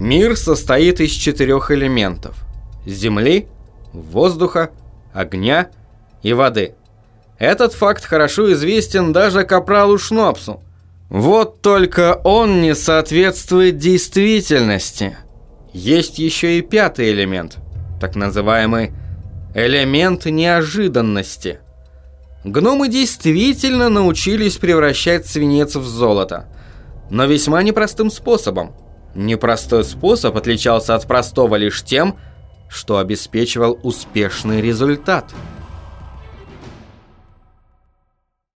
Мир состоит из четырех элементов. Земли, воздуха, огня и воды. Этот факт хорошо известен даже капралу Шнопсу. Вот только он не соответствует действительности. Есть еще и пятый элемент, так называемый элемент неожиданности. Гномы действительно научились превращать свинец в золото, но весьма непростым способом. Непростой способ отличался от простого лишь тем, что обеспечивал успешный результат –